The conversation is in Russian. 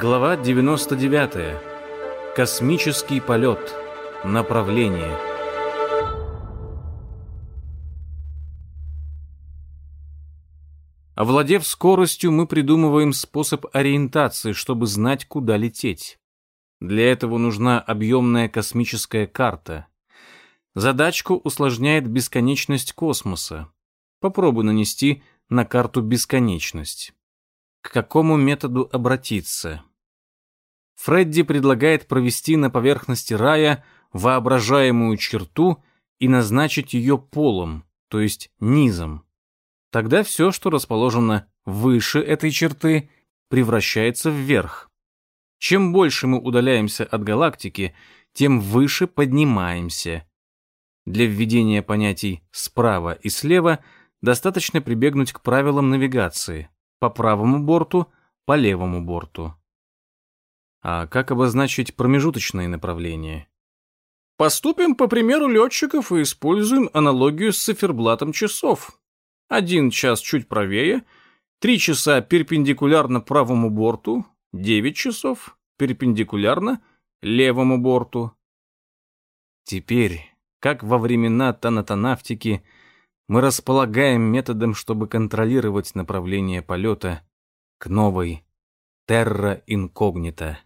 Глава 99. Космический полет. Направление. Овладев скоростью, мы придумываем способ ориентации, чтобы знать, куда лететь. Для этого нужна объемная космическая карта. Задачку усложняет бесконечность космоса. Попробуй нанести на карту бесконечность. К какому методу обратиться? Фредди предлагает провести на поверхности рая воображаемую черту и назначить ее полом, то есть низом. Тогда все, что расположено выше этой черты, превращается вверх. Чем больше мы удаляемся от галактики, тем выше поднимаемся. Для введения понятий «справа» и «слева» достаточно прибегнуть к правилам навигации по правому борту, по левому борту. А как обозначить промежуточные направления? Поступим по примеру летчиков и используем аналогию с циферблатом часов. Один час чуть правее, три часа перпендикулярно правому борту, девять часов перпендикулярно левому борту. Теперь, как во времена танатонавтики, мы располагаем методом, чтобы контролировать направление полета к новой терра инкогнита.